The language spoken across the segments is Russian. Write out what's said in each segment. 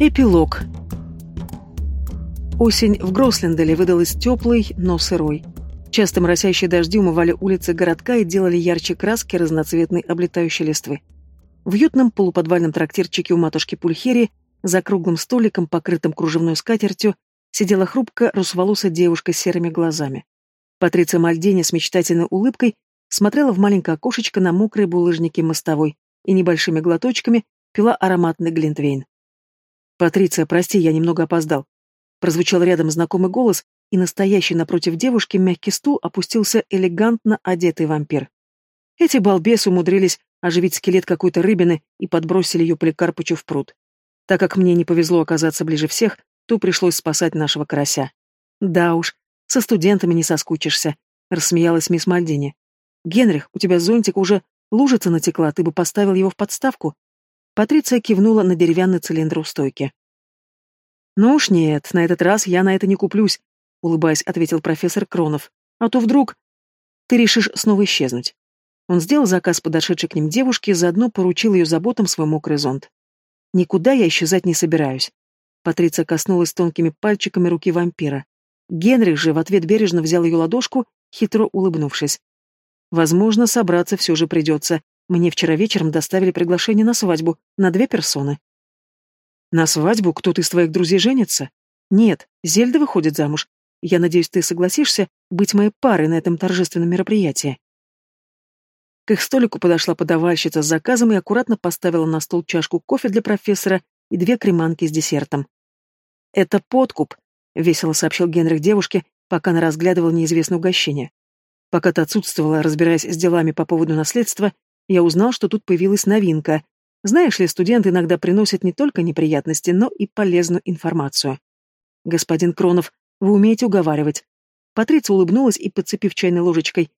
Эпилог. Осень в Гросленделе выдалась теплой, но сырой. Часто моросящие дожди умывали улицы городка и делали ярче краски разноцветной облетающей листвы. В уютном полуподвальном трактирчике у матушки Пульхери за круглым столиком, покрытым кружевной скатертью, сидела хрупкая русволосая девушка с серыми глазами. Патриция Мальдени с мечтательной улыбкой смотрела в маленькое окошечко на мокрые булыжники мостовой и небольшими глоточками пила ароматный глинтвейн. «Патриция, прости, я немного опоздал». Прозвучал рядом знакомый голос, и настоящий напротив девушки мягкий стул опустился элегантно одетый вампир. Эти балбесы умудрились оживить скелет какой-то рыбины и подбросили ее Поликарпычу в пруд. Так как мне не повезло оказаться ближе всех, то пришлось спасать нашего карася. Да уж, со студентами не соскучишься, рассмеялась мисс Мальдини. Генрих, у тебя зонтик уже лужица натекла, ты бы поставил его в подставку? Патриция кивнула на деревянный цилиндр у стойки. «Ну уж нет, на этот раз я на это не куплюсь», — улыбаясь, ответил профессор Кронов. «А то вдруг ты решишь снова исчезнуть». Он сделал заказ подошедшей к ним девушке и заодно поручил ее заботам свой мокрый зонт. «Никуда я исчезать не собираюсь». Патриция коснулась тонкими пальчиками руки вампира. Генрих же в ответ бережно взял ее ладошку, хитро улыбнувшись. «Возможно, собраться все же придется. Мне вчера вечером доставили приглашение на свадьбу на две персоны. На свадьбу кто-то из твоих друзей женится? Нет, Зельда выходит замуж. Я надеюсь, ты согласишься быть моей парой на этом торжественном мероприятии. К их столику подошла подавальщица с заказом и аккуратно поставила на стол чашку кофе для профессора и две креманки с десертом. «Это подкуп», — весело сообщил Генрих девушке, пока она разглядывала неизвестное угощение. Пока ты отсутствовала, разбираясь с делами по поводу наследства, я узнал, что тут появилась новинка. Знаешь ли, студенты иногда приносят не только неприятности, но и полезную информацию. Господин Кронов, вы умеете уговаривать. Патриция улыбнулась и, подцепив чайной ложечкой,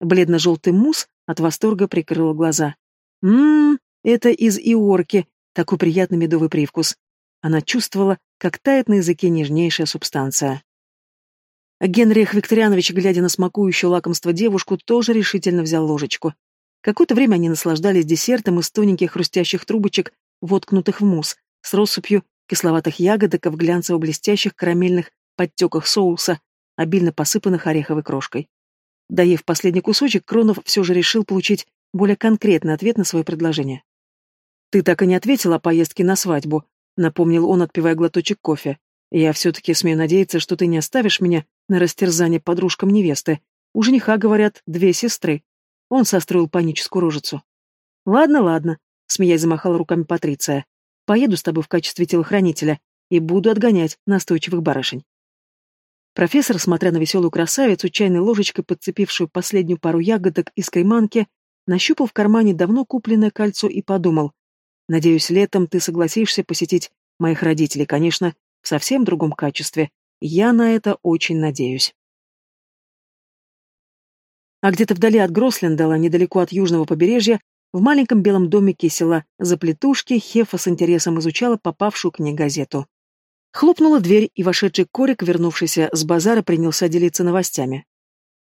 бледно-желтый мусс от восторга прикрыла глаза. Ммм, это из иорки, такой приятный медовый привкус. Она чувствовала, как тает на языке нежнейшая субстанция. Генрих Викторианович, глядя на смакующую лакомство девушку, тоже решительно взял ложечку. Какое-то время они наслаждались десертом из тоненьких хрустящих трубочек, воткнутых в мусс, с россыпью кисловатых ягодок в глянцево-блестящих карамельных подтеках соуса, обильно посыпанных ореховой крошкой. Доев последний кусочек, Кронов все же решил получить более конкретный ответ на свое предложение. «Ты так и не ответила о поездке на свадьбу», — напомнил он, отпивая глоточек кофе. «Я все-таки смею надеяться, что ты не оставишь меня на растерзание подружкам невесты. У жениха, говорят, две сестры. Он состроил паническую рожицу. «Ладно, ладно», — смеясь замахала руками Патриция. «Поеду с тобой в качестве телохранителя и буду отгонять настойчивых барышень». Профессор, смотря на веселую красавицу, чайной ложечкой подцепившую последнюю пару ягодок из креманки, нащупал в кармане давно купленное кольцо и подумал. «Надеюсь, летом ты согласишься посетить моих родителей, конечно, в совсем другом качестве. Я на это очень надеюсь». А где-то вдали от Грослендала, недалеко от южного побережья, в маленьком белом домике села Заплетушки Хефа с интересом изучала попавшую к ней газету. Хлопнула дверь, и вошедший Корик, вернувшийся с базара, принялся делиться новостями.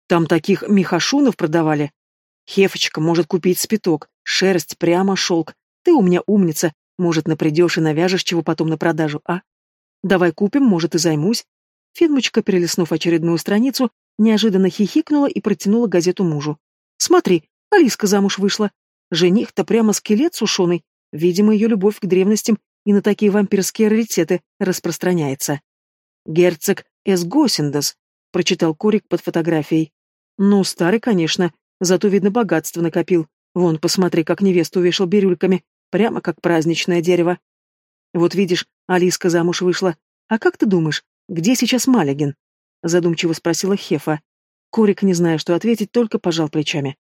«Там таких михашунов продавали. Хефочка может купить спиток, шерсть, прямо шелк. Ты у меня умница, может, напридешь и навяжешь чего потом на продажу, а? Давай купим, может, и займусь». Финмочка, перелистнув очередную страницу, неожиданно хихикнула и протянула газету мужу. «Смотри, Алиска замуж вышла. Жених-то прямо скелет сушеный. Видимо, ее любовь к древностям и на такие вампирские раритеты распространяется». «Герцог Эсгосиндас», — прочитал Корик под фотографией. «Ну, старый, конечно, зато, видно, богатство накопил. Вон, посмотри, как невесту вешал бирюльками, прямо как праздничное дерево. Вот видишь, Алиска замуж вышла. А как ты думаешь, где сейчас Малягин?» Задумчиво спросила Хефа. Корик, не зная, что ответить, только пожал плечами.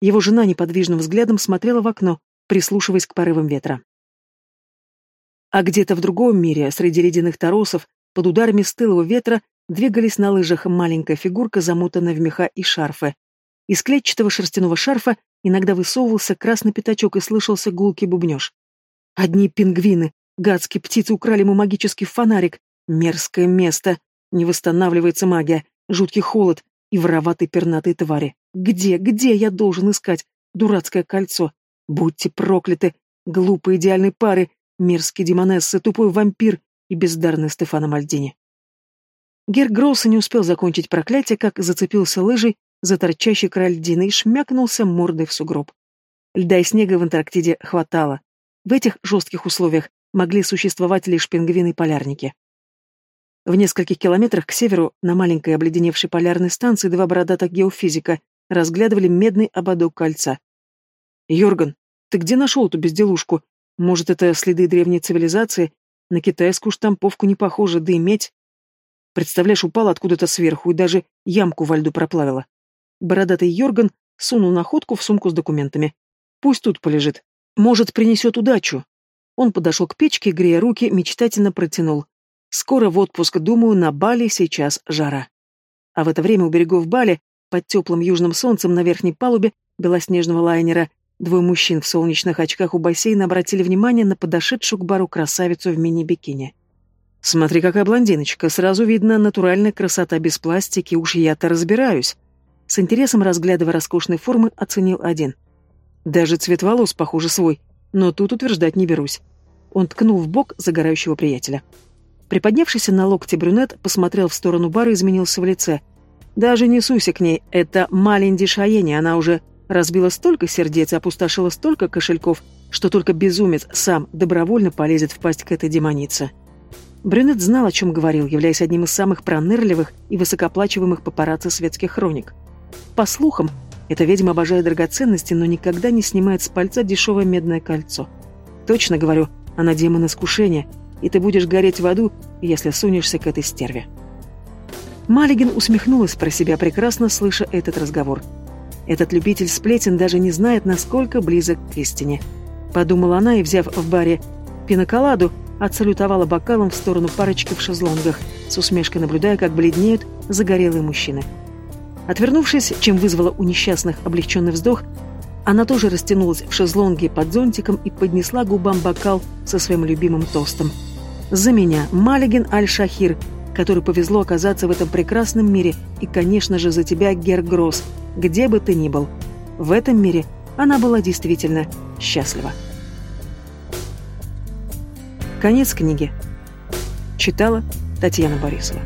Его жена неподвижным взглядом смотрела в окно, прислушиваясь к порывам ветра. А где-то в другом мире, среди ледяных торосов, под ударами стылого ветра, двигались на лыжах маленькая фигурка, замотанная в меха и шарфы. Из клетчатого шерстяного шарфа иногда высовывался красный пятачок и слышался гулкий бубнеж. Одни пингвины, гадские птицы украли ему магический фонарик. Мерзкое место. Не восстанавливается магия, жуткий холод и вороватые пернатые твари. Где, где я должен искать дурацкое кольцо? Будьте прокляты, глупые идеальные пары, мерзкий демонесса, тупой вампир и бездарный Стефано Мальдини. Гер Гросса не успел закончить проклятие, как зацепился лыжей за торчащий край льдины и шмякнулся мордой в сугроб. Льда и снега в Антарктиде хватало. В этих жестких условиях могли существовать лишь пингвины-полярники. В нескольких километрах к северу на маленькой обледеневшей полярной станции два бородатых геофизика разглядывали медный ободок кольца. «Йорган, ты где нашел эту безделушку? Может, это следы древней цивилизации? На китайскую штамповку не похоже, да и медь. Представляешь, упала откуда-то сверху и даже ямку во льду проплавила. Бородатый Йорган сунул находку в сумку с документами. Пусть тут полежит. Может, принесет удачу. Он подошел к печке, грея руки, мечтательно протянул. Скоро в отпуск, думаю, на Бали сейчас жара. А в это время у берегов Бали, под теплым южным солнцем на верхней палубе белоснежного лайнера, двое мужчин в солнечных очках у бассейна обратили внимание на подошедшую к бару красавицу в мини-бикини. «Смотри, какая блондиночка, сразу видно натуральная красота без пластики, уж я-то разбираюсь». С интересом разглядывая роскошной формы, оценил один. Даже цвет волос, похоже, свой, но тут утверждать не берусь. Он ткнул в бок загорающего приятеля. Приподнявшийся на локте брюнет посмотрел в сторону бара и изменился в лице. «Даже не суйся к ней, это Малинди Шаени, она уже разбила столько сердец и опустошила столько кошельков, что только безумец сам добровольно полезет в к этой демонице». Брюнет знал, о чем говорил, являясь одним из самых пронырливых и высокоплачиваемых папарацци светских хроник. По слухам, эта ведьма обожает драгоценности, но никогда не снимает с пальца дешевое медное кольцо. Точно говорю, она демон искушения, и ты будешь гореть в аду, если сунешься к этой стерве. Малигин усмехнулась про себя, прекрасно слыша этот разговор. Этот любитель сплетен даже не знает, насколько близок к истине. Подумала она и, взяв в баре пиноколаду, отсалютовала бокалом в сторону парочки в шезлонгах, с усмешкой наблюдая, как бледнеют загорелые мужчины. Отвернувшись, чем вызвала у несчастных облегченный вздох, она тоже растянулась в шезлонге под зонтиком и поднесла губам бокал со своим любимым тостом. «За меня, Малигин Аль-Шахир, который повезло оказаться в этом прекрасном мире, и, конечно же, за тебя, Гергрос, где бы ты ни был. В этом мире она была действительно счастлива». Конец книги. Читала Татьяна Борисова.